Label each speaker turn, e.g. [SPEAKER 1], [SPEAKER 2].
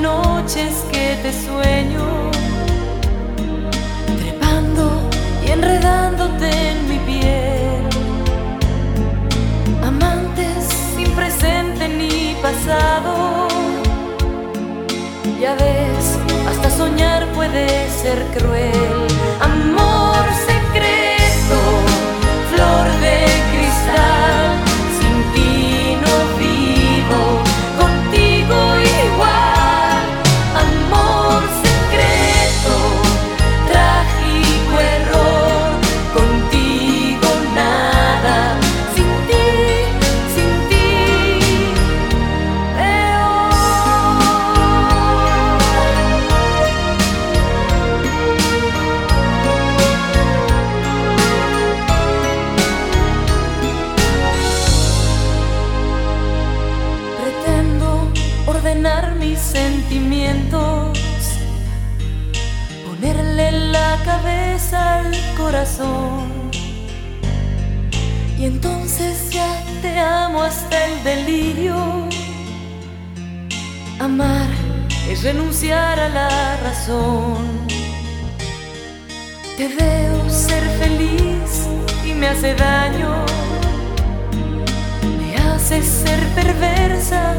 [SPEAKER 1] noches que te sueño, trepando y enredándote en mi piel. Amantes sin presente ni pasado, ya ves, hasta soñar puede ser cruel. Mis sentimientos, ponerle la cabeza al corazón. Y entonces ya te amo hasta el delirio. Amar es renunciar a la razón. Te veo ser feliz y me hace daño. Me haces ser perversa